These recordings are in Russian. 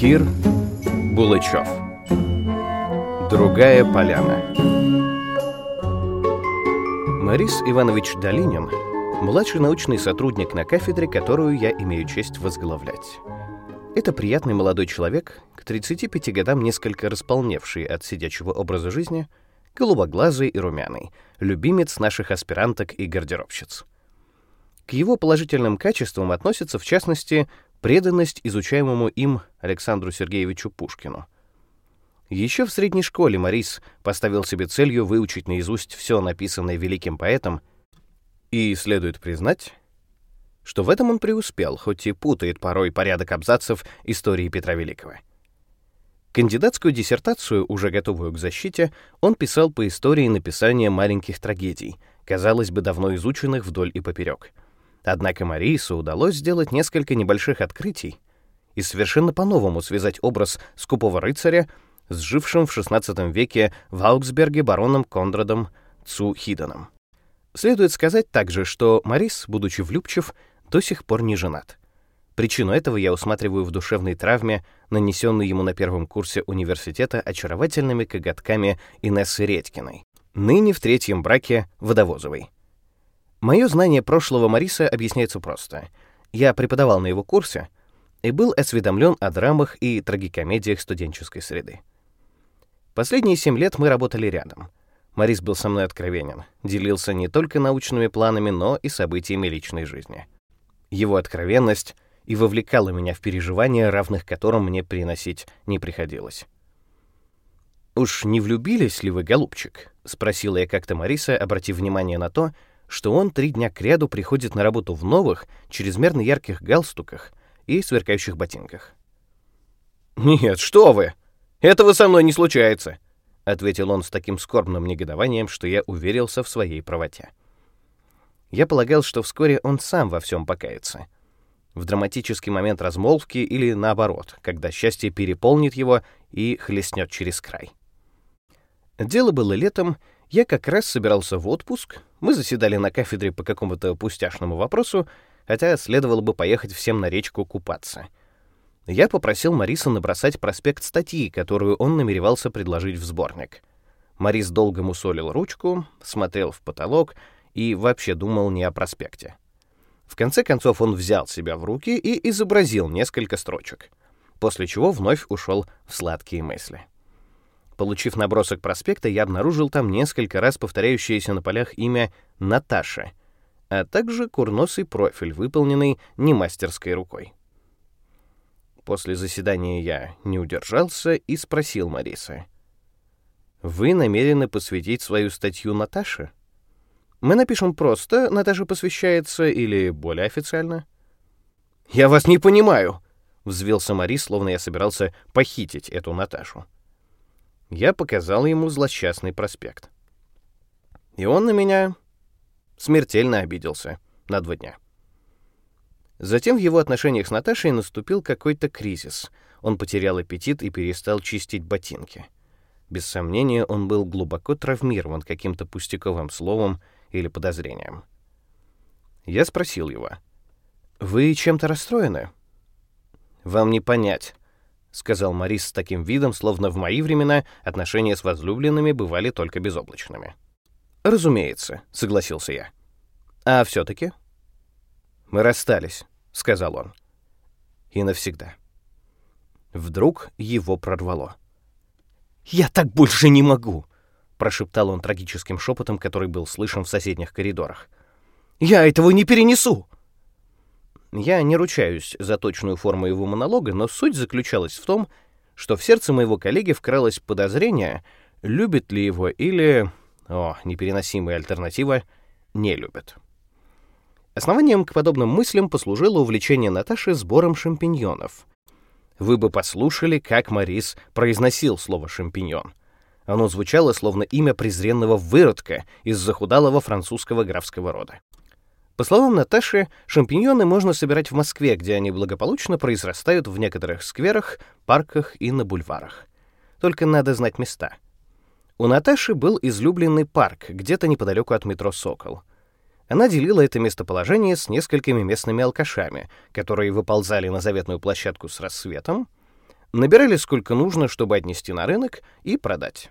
Кир Булычев Другая поляна Марис Иванович Долинин — младший научный сотрудник на кафедре, которую я имею честь возглавлять. Это приятный молодой человек, к 35 годам несколько располневший от сидячего образа жизни, голубоглазый и румяный, любимец наших аспиранток и гардеробщиц. К его положительным качествам относятся, в частности, преданность изучаемому им Александру Сергеевичу Пушкину. Еще в средней школе Морис поставил себе целью выучить наизусть все написанное великим поэтом, и следует признать, что в этом он преуспел, хоть и путает порой порядок абзацев истории Петра Великого. Кандидатскую диссертацию, уже готовую к защите, он писал по истории написания маленьких трагедий, казалось бы, давно изученных вдоль и поперек. Однако Марису удалось сделать несколько небольших открытий и совершенно по-новому связать образ скупого рыцаря с жившим в XVI веке в Аугсберге бароном Кондрадом Цу Хиденом. Следует сказать также, что Марис, будучи влюбчив, до сих пор не женат. Причину этого я усматриваю в душевной травме, нанесенной ему на первом курсе университета очаровательными коготками Инессы Редькиной, ныне в третьем браке Водовозовой. Мое знание прошлого Мариса объясняется просто. Я преподавал на его курсе и был осведомлен о драмах и трагикомедиях студенческой среды. Последние семь лет мы работали рядом. Марис был со мной откровенен, делился не только научными планами, но и событиями личной жизни. Его откровенность и вовлекала меня в переживания, равных которым мне приносить не приходилось. «Уж не влюбились ли вы, голубчик?» — спросила я как-то Мариса, обратив внимание на то, что он три дня кряду приходит на работу в новых, чрезмерно ярких галстуках и сверкающих ботинках. «Нет, что вы! Этого со мной не случается!» — ответил он с таким скорбным негодованием, что я уверился в своей правоте. Я полагал, что вскоре он сам во всем покается. В драматический момент размолвки или наоборот, когда счастье переполнит его и хлестнет через край. Дело было летом, я как раз собирался в отпуск, мы заседали на кафедре по какому-то пустяшному вопросу, хотя следовало бы поехать всем на речку купаться. Я попросил Мариса набросать проспект статьи, которую он намеревался предложить в сборник. Марис долго мусолил ручку, смотрел в потолок — и вообще думал не о проспекте. В конце концов он взял себя в руки и изобразил несколько строчек, после чего вновь ушел в сладкие мысли. Получив набросок проспекта, я обнаружил там несколько раз повторяющееся на полях имя Наташа, а также курносый профиль, выполненный не мастерской рукой. После заседания я не удержался и спросил Мариса. «Вы намерены посвятить свою статью Наташе?» Мы напишем просто «Наташа посвящается» или более официально. «Я вас не понимаю!» — взвился Мари, словно я собирался похитить эту Наташу. Я показал ему злосчастный проспект. И он на меня смертельно обиделся на два дня. Затем в его отношениях с Наташей наступил какой-то кризис. Он потерял аппетит и перестал чистить ботинки. Без сомнения, он был глубоко травмирован каким-то пустяковым словом или подозрением. Я спросил его. «Вы чем-то расстроены?» «Вам не понять», — сказал Морис с таким видом, словно в мои времена отношения с возлюбленными бывали только безоблачными. «Разумеется», — согласился я. «А все-таки?» «Мы расстались», — сказал он. «И навсегда». Вдруг его прорвало. «Я так больше не могу!» прошептал он трагическим шепотом, который был слышен в соседних коридорах. «Я этого не перенесу!» Я не ручаюсь за точную форму его монолога, но суть заключалась в том, что в сердце моего коллеги вкралось подозрение, любит ли его или, о, непереносимая альтернатива, не любит. Основанием к подобным мыслям послужило увлечение Наташи сбором шампиньонов. Вы бы послушали, как Морис произносил слово «шампиньон». Оно звучало словно имя презренного выродка из захудалого французского графского рода. По словам Наташи, шампиньоны можно собирать в Москве, где они благополучно произрастают в некоторых скверах, парках и на бульварах. Только надо знать места. У Наташи был излюбленный парк, где-то неподалеку от метро «Сокол». Она делила это местоположение с несколькими местными алкашами, которые выползали на заветную площадку с рассветом, Набирали сколько нужно, чтобы отнести на рынок и продать.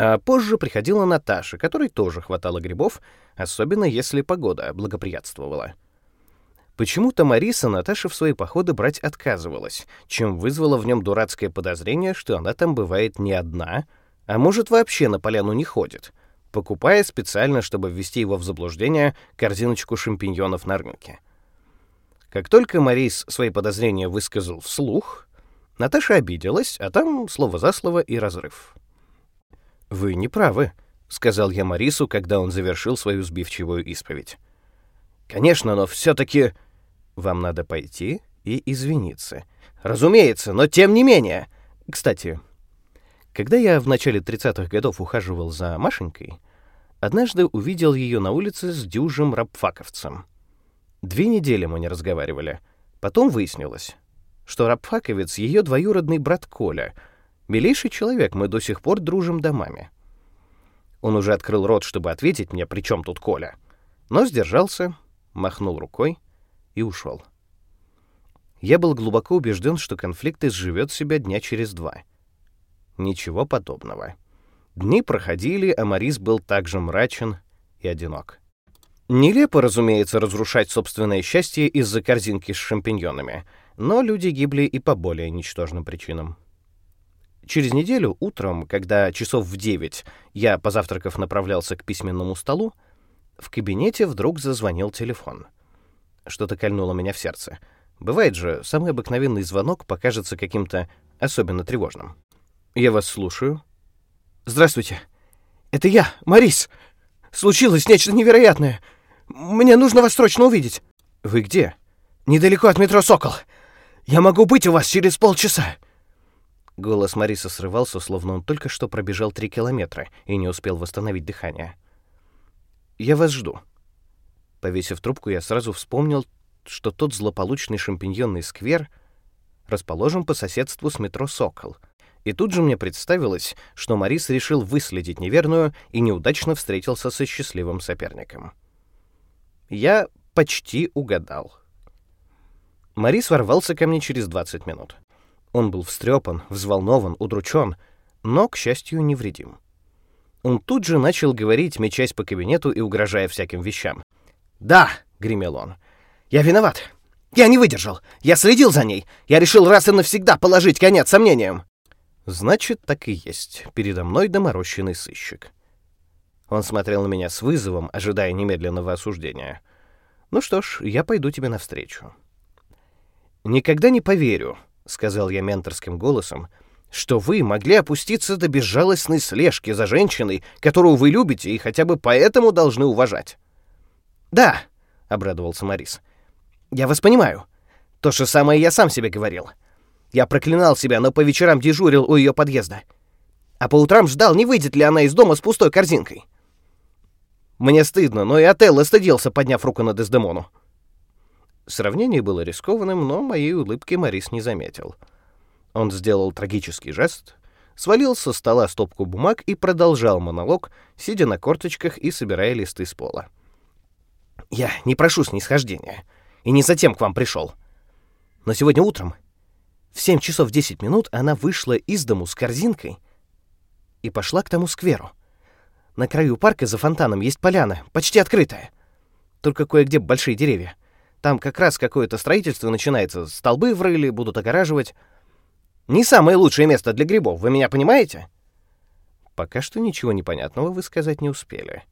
А позже приходила Наташа, которой тоже хватало грибов, особенно если погода благоприятствовала. Почему-то Мариса Наташа в свои походы брать отказывалась, чем вызвало в нем дурацкое подозрение, что она там бывает не одна, а может вообще на поляну не ходит, покупая специально, чтобы ввести его в заблуждение, корзиночку шампиньонов на рынке. Как только Марис свои подозрения высказал вслух, Наташа обиделась, а там слово за слово и разрыв. «Вы не правы», — сказал я Марису, когда он завершил свою сбивчивую исповедь. «Конечно, но все-таки...» «Вам надо пойти и извиниться». «Разумеется, но тем не менее...» «Кстати, когда я в начале 30-х годов ухаживал за Машенькой, однажды увидел ее на улице с дюжим рабфаковцем. Две недели мы не разговаривали. Потом выяснилось, что рабфаковец — ее двоюродный брат Коля — Милейший человек, мы до сих пор дружим домами. Он уже открыл рот, чтобы ответить мне, при чем тут Коля. Но сдержался, махнул рукой и ушел. Я был глубоко убежден, что конфликт изживет себя дня через два. Ничего подобного. Дни проходили, а Морис был также мрачен и одинок. Нелепо, разумеется, разрушать собственное счастье из-за корзинки с шампиньонами, но люди гибли и по более ничтожным причинам. Через неделю, утром, когда часов в девять я, позавтракав, направлялся к письменному столу, в кабинете вдруг зазвонил телефон. Что-то кольнуло меня в сердце. Бывает же, самый обыкновенный звонок покажется каким-то особенно тревожным. «Я вас слушаю». «Здравствуйте. Это я, Марис. Случилось нечто невероятное. Мне нужно вас срочно увидеть». «Вы где?» «Недалеко от метро «Сокол». Я могу быть у вас через полчаса». Голос Мариса срывался, словно он только что пробежал три километра и не успел восстановить дыхание. «Я вас жду». Повесив трубку, я сразу вспомнил, что тот злополучный шампиньонный сквер расположен по соседству с метро «Сокол». И тут же мне представилось, что Марис решил выследить неверную и неудачно встретился со счастливым соперником. Я почти угадал. Марис ворвался ко мне через 20 минут. Он был встрепан, взволнован, удручен, но, к счастью, невредим. Он тут же начал говорить, мечась по кабинету и угрожая всяким вещам. «Да!» — гремел он. «Я виноват! Я не выдержал! Я следил за ней! Я решил раз и навсегда положить конец сомнениям!» Значит, так и есть. Передо мной доморощенный сыщик. Он смотрел на меня с вызовом, ожидая немедленного осуждения. «Ну что ж, я пойду тебе навстречу». «Никогда не поверю», — сказал я менторским голосом, — что вы могли опуститься до безжалостной слежки за женщиной, которую вы любите и хотя бы поэтому должны уважать. «Да», — обрадовался Морис, — «я вас понимаю. То же самое я сам себе говорил. Я проклинал себя, но по вечерам дежурил у ее подъезда. А по утрам ждал, не выйдет ли она из дома с пустой корзинкой. Мне стыдно, но и Отелло стыдился, подняв руку на Дездемону. Сравнение было рискованным, но моей улыбки Морис не заметил. Он сделал трагический жест, свалил со стола стопку бумаг и продолжал монолог, сидя на корточках и собирая листы с пола. «Я не прошу снисхождения, и не затем к вам пришел. Но сегодня утром, в 7 часов 10 минут, она вышла из дому с корзинкой и пошла к тому скверу. На краю парка за фонтаном есть поляна, почти открытая. Только кое-где большие деревья. Там как раз какое-то строительство начинается. Столбы врыли, будут огораживать. Не самое лучшее место для грибов, вы меня понимаете? Пока что ничего непонятного вы сказать не успели.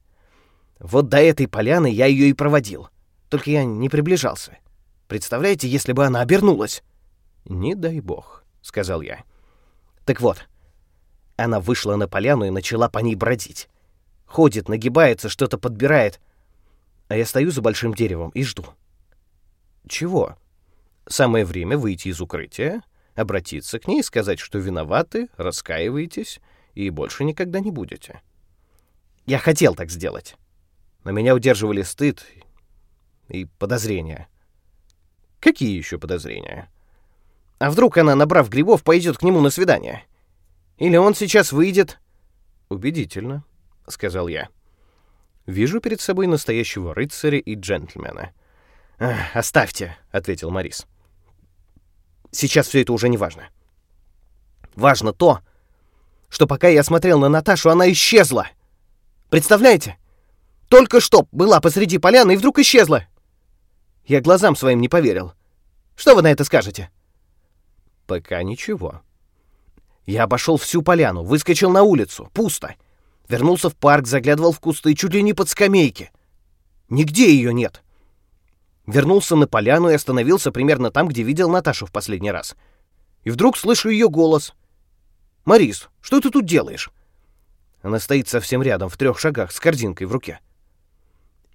Вот до этой поляны я ее и проводил. Только я не приближался. Представляете, если бы она обернулась? Не дай бог, сказал я. Так вот, она вышла на поляну и начала по ней бродить. Ходит, нагибается, что-то подбирает. А я стою за большим деревом и жду. Чего? Самое время выйти из укрытия, обратиться к ней и сказать, что виноваты, раскаиваетесь и больше никогда не будете. Я хотел так сделать, но меня удерживали стыд и подозрения. Какие еще подозрения? А вдруг она, набрав грибов, пойдет к нему на свидание? Или он сейчас выйдет? Убедительно, сказал я. Вижу перед собой настоящего рыцаря и джентльмена — «Оставьте», — ответил Морис. сейчас все это уже не важно. Важно то, что пока я смотрел на Наташу, она исчезла. Представляете? Только что была посреди поляны и вдруг исчезла. Я глазам своим не поверил. Что вы на это скажете? Пока ничего. Я обошел всю поляну, выскочил на улицу. Пусто. Вернулся в парк, заглядывал в кусты, чуть ли не под скамейки. Нигде ее нет. Вернулся на поляну и остановился примерно там, где видел Наташу в последний раз. И вдруг слышу ее голос. «Марис, что ты тут делаешь?» Она стоит совсем рядом, в трех шагах, с корзинкой в руке.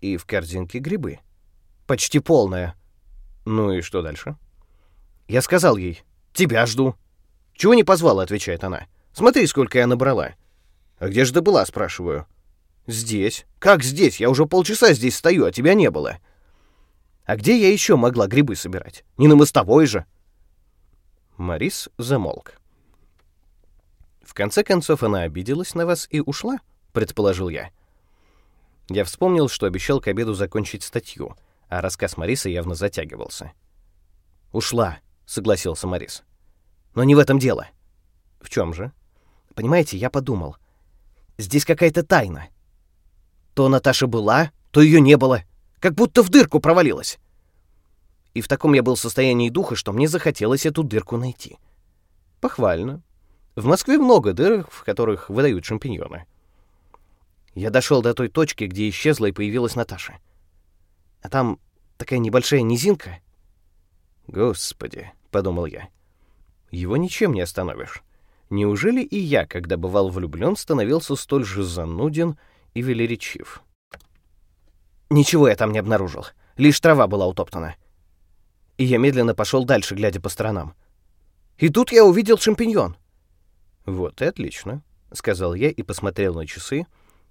И в корзинке грибы. Почти полная. Ну и что дальше? Я сказал ей, «Тебя жду». «Чего не позвала?» — отвечает она. «Смотри, сколько я набрала». «А где же ты была?» — спрашиваю. «Здесь». «Как здесь? Я уже полчаса здесь стою, а тебя не было». «А где я еще могла грибы собирать? Не на мостовой же?» Марис замолк. «В конце концов она обиделась на вас и ушла?» — предположил я. Я вспомнил, что обещал к обеду закончить статью, а рассказ Мариса явно затягивался. «Ушла», — согласился Марис. «Но не в этом дело». «В чем же?» «Понимаете, я подумал. Здесь какая-то тайна. То Наташа была, то ее не было. Как будто в дырку провалилась. И в таком я был состоянии духа, что мне захотелось эту дырку найти. Похвально. В Москве много дырок, в которых выдают шампиньоны. Я дошел до той точки, где исчезла и появилась Наташа. А там такая небольшая низинка. Господи, подумал я. Его ничем не остановишь. Неужели и я, когда бывал влюблен, становился столь же зануден и велеречив? Ничего я там не обнаружил. Лишь трава была утоптана. И я медленно пошел дальше, глядя по сторонам. И тут я увидел шампиньон. «Вот и отлично», — сказал я и посмотрел на часы,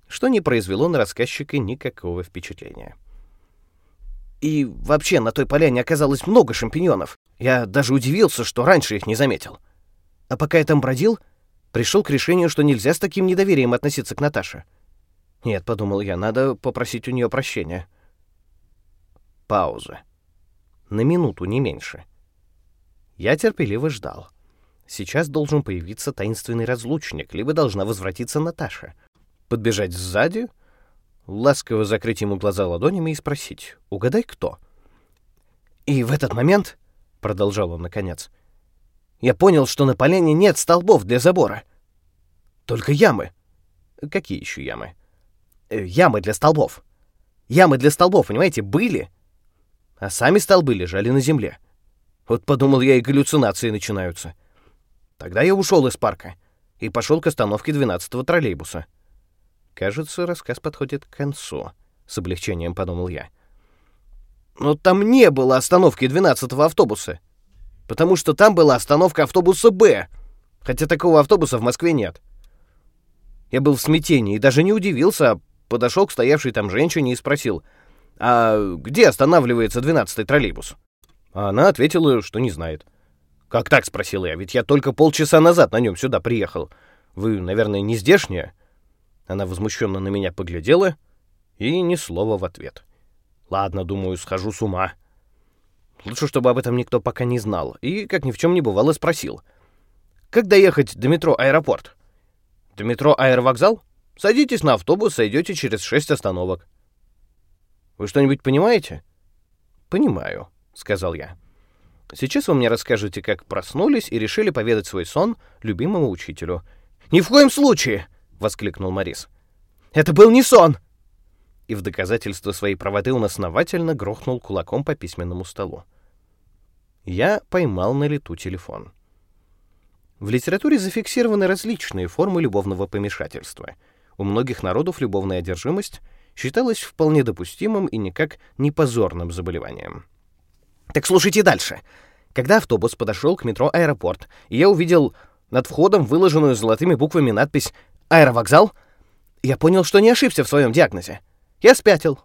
что не произвело на рассказчика никакого впечатления. И вообще на той поляне оказалось много шампиньонов. Я даже удивился, что раньше их не заметил. А пока я там бродил, пришел к решению, что нельзя с таким недоверием относиться к Наташе. Нет, подумал я, надо попросить у нее прощения. Пауза. На минуту, не меньше. Я терпеливо ждал. Сейчас должен появиться таинственный разлучник, либо должна возвратиться Наташа. Подбежать сзади, ласково закрыть ему глаза ладонями и спросить «Угадай, кто?» «И в этот момент», — продолжал он наконец, — «я понял, что на поляне нет столбов для забора. Только ямы». «Какие еще ямы?» Э, ямы для столбов. Ямы для столбов, понимаете, были, а сами столбы лежали на земле. Вот подумал я, и галлюцинации начинаются. Тогда я ушел из парка и пошел к остановке 12-го троллейбуса. Кажется, рассказ подходит к концу, с облегчением подумал я. Но там не было остановки 12-го автобуса, потому что там была остановка автобуса «Б», хотя такого автобуса в Москве нет. Я был в смятении и даже не удивился, а подошел к стоявшей там женщине и спросил, «А где останавливается двенадцатый троллейбус?» А она ответила, что не знает. «Как так?» — спросил я, «ведь я только полчаса назад на нем сюда приехал. Вы, наверное, не здешняя?» Она возмущенно на меня поглядела и ни слова в ответ. «Ладно, думаю, схожу с ума». Лучше, чтобы об этом никто пока не знал, и, как ни в чем не бывало, спросил. «Как доехать до метро «Аэропорт»?» «До метро «Аэровокзал»?» Садитесь на автобус, сойдете через шесть остановок. Вы что-нибудь понимаете? Понимаю, сказал я. Сейчас вы мне расскажете, как проснулись и решили поведать свой сон любимому учителю. Ни в коем случае, воскликнул Морис. Это был не сон. И в доказательство своей правоты он основательно грохнул кулаком по письменному столу. Я поймал на лету телефон. В литературе зафиксированы различные формы любовного помешательства — у многих народов любовная одержимость считалась вполне допустимым и никак не позорным заболеванием. Так слушайте дальше. Когда автобус подошел к метро «Аэропорт», и я увидел над входом выложенную золотыми буквами надпись «Аэровокзал», я понял, что не ошибся в своем диагнозе. Я спятил.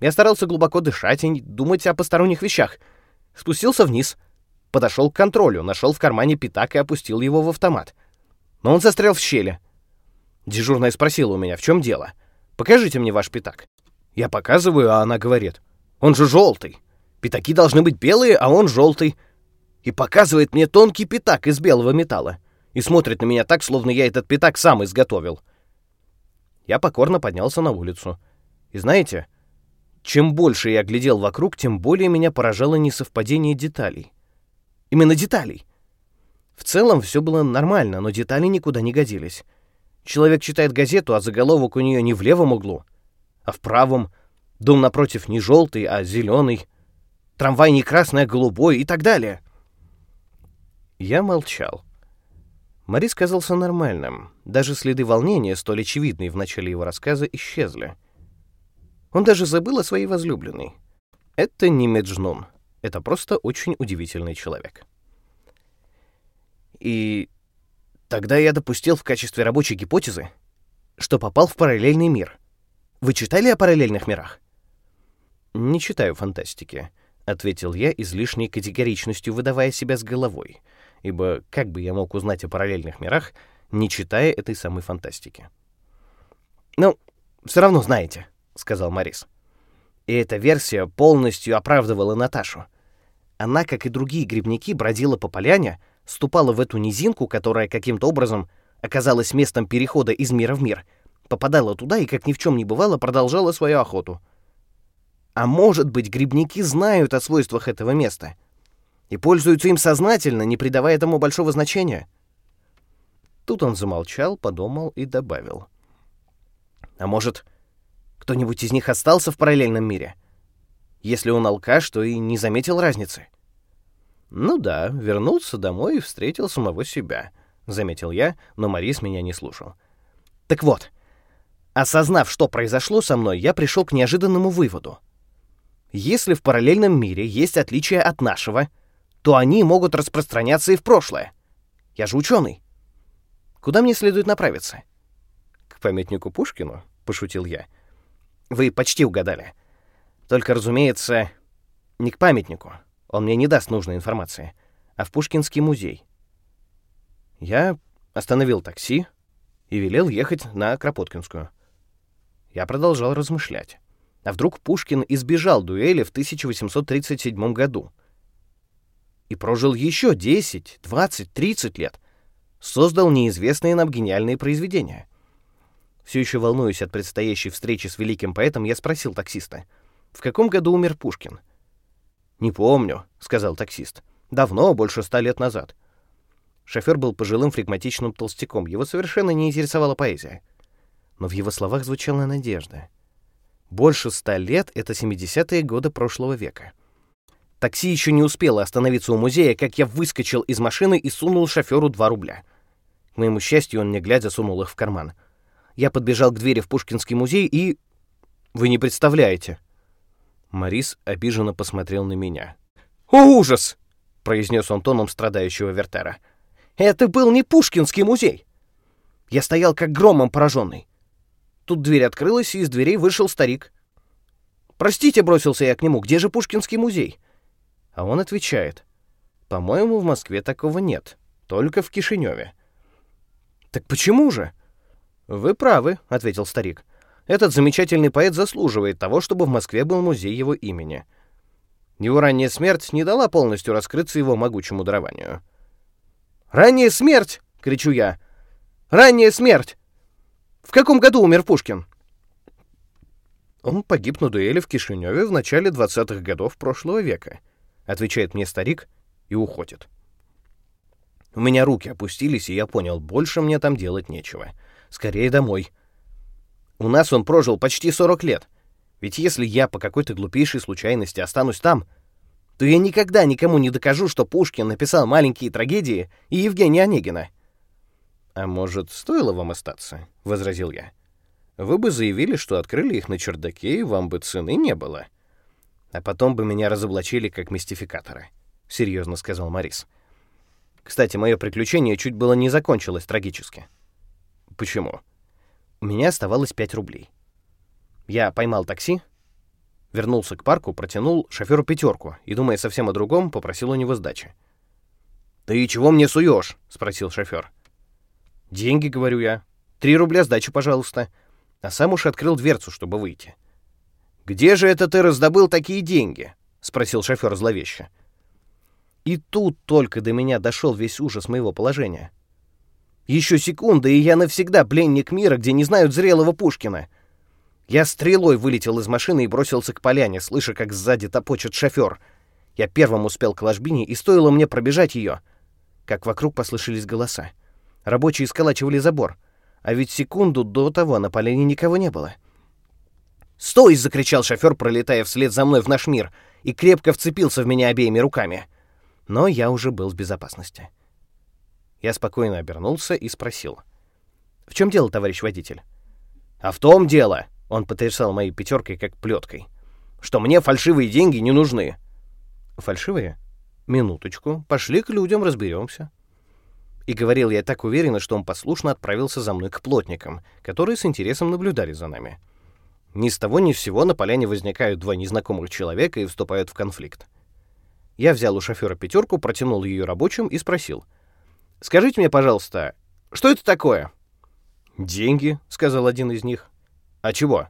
Я старался глубоко дышать и не думать о посторонних вещах. Спустился вниз, подошел к контролю, нашел в кармане пятак и опустил его в автомат. Но он застрял в щели — Дежурная спросила у меня, в чем дело. «Покажите мне ваш пятак». Я показываю, а она говорит, «Он же желтый. Пятаки должны быть белые, а он желтый». и показывает мне тонкий пятак из белого металла и смотрит на меня так, словно я этот пятак сам изготовил. Я покорно поднялся на улицу. И знаете, чем больше я глядел вокруг, тем более меня поражало несовпадение деталей. Именно деталей. В целом все было нормально, но детали никуда не годились. Человек читает газету, а заголовок у нее не в левом углу, а в правом. Дом напротив не желтый, а зеленый. Трамвай не красный, а голубой и так далее. Я молчал. Морис казался нормальным. Даже следы волнения, столь очевидные в начале его рассказа, исчезли. Он даже забыл о своей возлюбленной. Это не Меджнун. Это просто очень удивительный человек. И тогда я допустил в качестве рабочей гипотезы, что попал в параллельный мир. Вы читали о параллельных мирах? Не читаю фантастики, ответил я излишней категоричностью, выдавая себя с головой, ибо как бы я мог узнать о параллельных мирах, не читая этой самой фантастики? Ну, все равно знаете, сказал Марис. И эта версия полностью оправдывала Наташу. Она, как и другие грибники, бродила по поляне, ступала в эту низинку, которая каким-то образом оказалась местом перехода из мира в мир, попадала туда и, как ни в чем не бывало, продолжала свою охоту. А может быть, грибники знают о свойствах этого места и пользуются им сознательно, не придавая этому большого значения? Тут он замолчал, подумал и добавил. А может, кто-нибудь из них остался в параллельном мире? Если он алкаш, то и не заметил разницы. Ну да, вернулся домой и встретил самого себя, заметил я, но Марис меня не слушал. Так вот, осознав, что произошло со мной, я пришел к неожиданному выводу. Если в параллельном мире есть отличия от нашего, то они могут распространяться и в прошлое. Я же ученый. Куда мне следует направиться? К памятнику Пушкину, пошутил я. Вы почти угадали. Только, разумеется, не к памятнику. Он мне не даст нужной информации, а в Пушкинский музей. Я остановил такси и велел ехать на Кропоткинскую. Я продолжал размышлять. А вдруг Пушкин избежал дуэли в 1837 году? И прожил еще 10, 20, 30 лет. Создал неизвестные нам гениальные произведения. Все еще волнуюсь от предстоящей встречи с великим поэтом, я спросил таксиста, в каком году умер Пушкин? «Не помню», — сказал таксист. «Давно, больше ста лет назад». Шофер был пожилым флегматичным толстяком, его совершенно не интересовала поэзия. Но в его словах звучала надежда. Больше ста лет — это 70-е годы прошлого века. Такси еще не успело остановиться у музея, как я выскочил из машины и сунул шоферу два рубля. К моему счастью, он, не глядя, сунул их в карман — я подбежал к двери в Пушкинский музей и... Вы не представляете. Морис обиженно посмотрел на меня. «О, ужас!» — произнес он тоном страдающего Вертера. «Это был не Пушкинский музей!» Я стоял как громом пораженный. Тут дверь открылась, и из дверей вышел старик. «Простите», — бросился я к нему, — «где же Пушкинский музей?» А он отвечает. «По-моему, в Москве такого нет, только в Кишиневе». «Так почему же?» «Вы правы», — ответил старик. «Этот замечательный поэт заслуживает того, чтобы в Москве был музей его имени. Его ранняя смерть не дала полностью раскрыться его могучему дарованию». «Ранняя смерть!» — кричу я. «Ранняя смерть! В каком году умер Пушкин?» «Он погиб на дуэли в Кишиневе в начале 20-х годов прошлого века», — отвечает мне старик и уходит. У меня руки опустились, и я понял, больше мне там делать нечего. Скорее домой. У нас он прожил почти 40 лет. Ведь если я по какой-то глупейшей случайности останусь там, то я никогда никому не докажу, что Пушкин написал маленькие трагедии и Евгения Онегина. А может, стоило вам остаться, возразил я. Вы бы заявили, что открыли их на чердаке, и вам бы цены не было. А потом бы меня разоблачили как мистификатора, серьезно сказал Морис. Кстати, мое приключение чуть было не закончилось трагически. Почему? У меня оставалось 5 рублей. Я поймал такси, вернулся к парку, протянул шоферу пятерку и, думая совсем о другом, попросил у него сдачи. «Ты чего мне суешь?» — спросил шофер. «Деньги», — говорю я. «Три рубля сдачи, пожалуйста». А сам уж открыл дверцу, чтобы выйти. «Где же это ты раздобыл такие деньги?» — спросил шофер зловеще. И тут только до меня дошел весь ужас моего положения. Еще секунда, и я навсегда пленник мира, где не знают зрелого Пушкина. Я стрелой вылетел из машины и бросился к поляне, слыша, как сзади топочет шофер. Я первым успел к ложбине, и стоило мне пробежать ее, как вокруг послышались голоса. Рабочие сколачивали забор, а ведь секунду до того на поляне никого не было. «Стой!» — закричал шофер, пролетая вслед за мной в наш мир, и крепко вцепился в меня обеими руками. Но я уже был в безопасности. Я спокойно обернулся и спросил. «В чем дело, товарищ водитель?» «А в том дело!» — он потрясал моей пятеркой как плеткой. «Что мне фальшивые деньги не нужны». «Фальшивые? Минуточку. Пошли к людям, разберемся». И говорил я так уверенно, что он послушно отправился за мной к плотникам, которые с интересом наблюдали за нами. Ни с того ни с сего на поляне возникают два незнакомых человека и вступают в конфликт. Я взял у шофера пятерку, протянул ее рабочим и спросил. «Скажите мне, пожалуйста, что это такое?» «Деньги», — сказал один из них. «А чего?»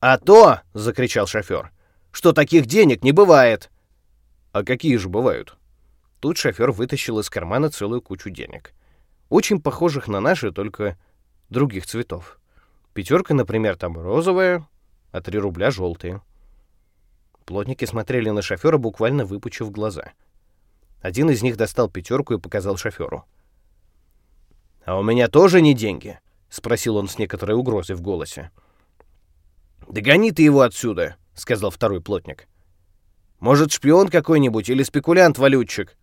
«А то!» — закричал шофер. «Что таких денег не бывает!» «А какие же бывают?» Тут шофер вытащил из кармана целую кучу денег. Очень похожих на наши, только других цветов. Пятерка, например, там розовая, а три рубля желтые. Плотники смотрели на шофера, буквально выпучив глаза. Один из них достал пятерку и показал шоферу. «А у меня тоже не деньги?» — спросил он с некоторой угрозой в голосе. «Да гони ты его отсюда!» — сказал второй плотник. «Может, шпион какой-нибудь или спекулянт-валютчик?»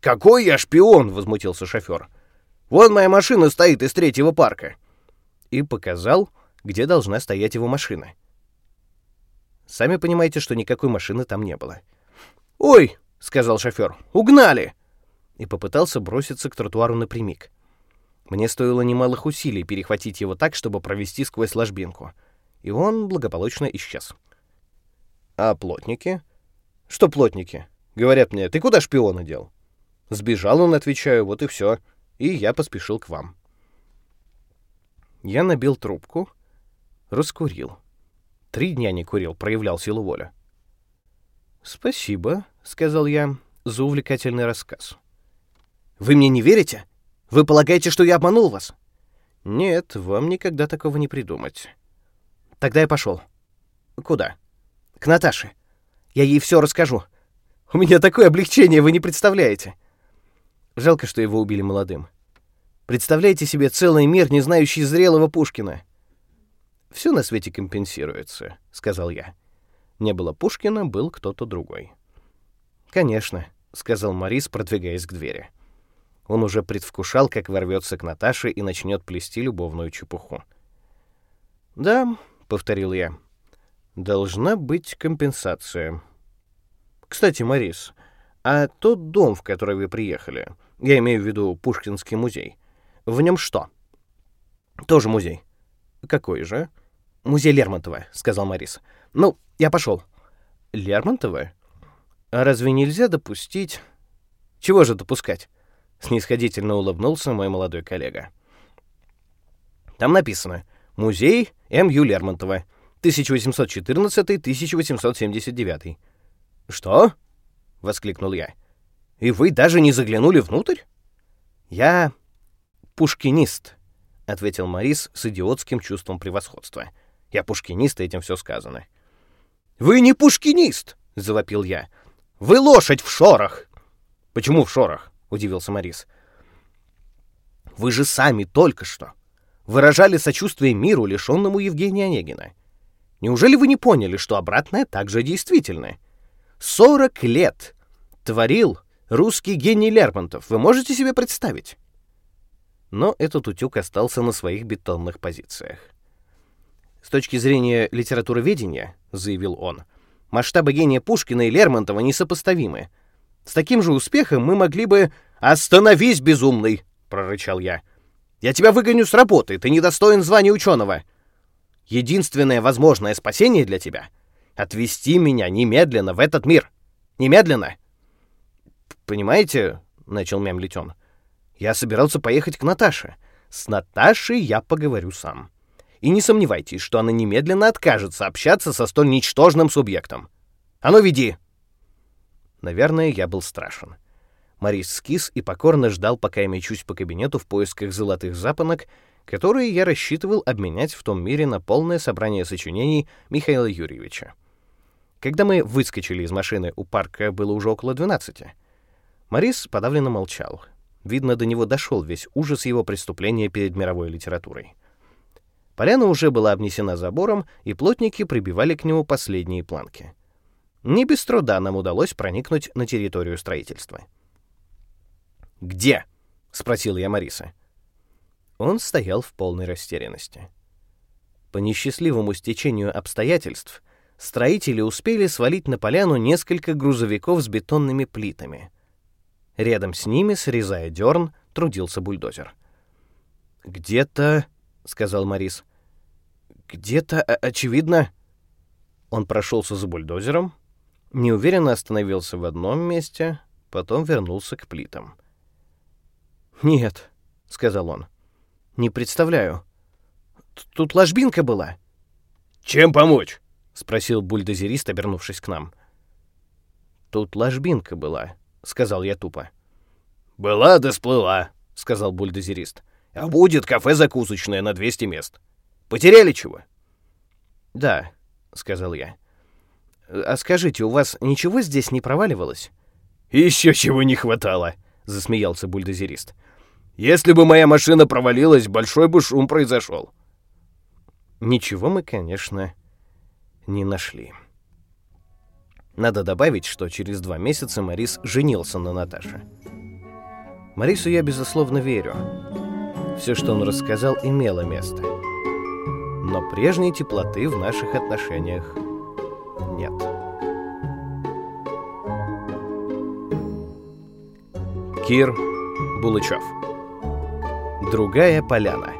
«Какой я шпион?» — возмутился шофер. «Вон моя машина стоит из третьего парка и показал, где должна стоять его машина. Сами понимаете, что никакой машины там не было. «Ой!» — сказал шофер. «Угнали!» И попытался броситься к тротуару напрямик. Мне стоило немалых усилий перехватить его так, чтобы провести сквозь ложбинку. И он благополучно исчез. «А плотники?» «Что плотники?» Говорят мне, «Ты куда шпиона дел?» Сбежал он, отвечаю, вот и все. И я поспешил к вам. Я набил трубку, раскурил. Три дня не курил, проявлял силу воли. «Спасибо», — сказал я, — «за увлекательный рассказ». «Вы мне не верите? Вы полагаете, что я обманул вас?» «Нет, вам никогда такого не придумать». «Тогда я пошел». «Куда?» «К Наташе. Я ей все расскажу. У меня такое облегчение, вы не представляете». Жалко, что его убили молодым. Представляете себе целый мир, не знающий зрелого Пушкина. Все на свете компенсируется, сказал я. Не было Пушкина, был кто-то другой. Конечно, сказал Морис, продвигаясь к двери. Он уже предвкушал, как ворвется к Наташе и начнет плести любовную чепуху. Да, повторил я. Должна быть компенсация. Кстати, Морис, а тот дом, в который вы приехали, я имею в виду Пушкинский музей, в нем что? Тоже музей. Какой же? Музей Лермонтова, сказал Морис. Ну, я пошел. Лермонтова? А разве нельзя допустить... Чего же допускать? Снисходительно улыбнулся мой молодой коллега. Там написано «Музей М.Ю. Лермонтова, 1814-1879». «Что?» — воскликнул я. «И вы даже не заглянули внутрь?» «Я пушкинист», — ответил Морис с идиотским чувством превосходства. «Я пушкинист, и этим все сказано». «Вы не пушкинист!» — завопил я. «Вы лошадь в шорах!» «Почему в шорах?» — удивился Морис. «Вы же сами только что выражали сочувствие миру, лишенному Евгения Онегина. Неужели вы не поняли, что обратное также действительно? Сорок лет творил русский гений Лермонтов. Вы можете себе представить?» но этот утюг остался на своих бетонных позициях. «С точки зрения литературоведения, — заявил он, — масштабы гения Пушкина и Лермонтова несопоставимы. С таким же успехом мы могли бы... «Остановись, безумный!» — прорычал я. «Я тебя выгоню с работы, ты недостоин звания ученого. Единственное возможное спасение для тебя — отвести меня немедленно в этот мир. Немедленно!» «Понимаете, — начал мямлить он, — я собирался поехать к Наташе. С Наташей я поговорю сам. И не сомневайтесь, что она немедленно откажется общаться со столь ничтожным субъектом. А ну, веди!» Наверное, я был страшен. Марис скис и покорно ждал, пока я мечусь по кабинету в поисках золотых запонок, которые я рассчитывал обменять в том мире на полное собрание сочинений Михаила Юрьевича. Когда мы выскочили из машины у парка, было уже около 12. Марис подавленно молчал. Видно, до него дошел весь ужас его преступления перед мировой литературой. Поляна уже была обнесена забором, и плотники прибивали к нему последние планки. Не без труда нам удалось проникнуть на территорию строительства. «Где?» — спросил я Мариса. Он стоял в полной растерянности. По несчастливому стечению обстоятельств строители успели свалить на поляну несколько грузовиков с бетонными плитами. Рядом с ними, срезая дерн, трудился бульдозер. «Где-то...» — сказал Марис. Где-то, очевидно... Он прошелся за бульдозером, неуверенно остановился в одном месте, потом вернулся к плитам. «Нет», — сказал он, — «не представляю. Тут ложбинка была». «Чем помочь?» — спросил бульдозерист, обернувшись к нам. «Тут ложбинка была», — сказал я тупо. «Была да сплыла», — сказал бульдозерист. «А будет кафе-закусочное на 200 мест». Потеряли чего?» «Да», — сказал я. «А скажите, у вас ничего здесь не проваливалось?» «Еще чего не хватало», — засмеялся бульдозерист. «Если бы моя машина провалилась, большой бы шум произошел». Ничего мы, конечно, не нашли. Надо добавить, что через два месяца Марис женился на Наташе. Марису я, безусловно, верю. Все, что он рассказал, имело место — но прежней теплоты в наших отношениях нет. Кир Булычев. Другая поляна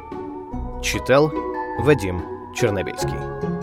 Читал Вадим Чернобельский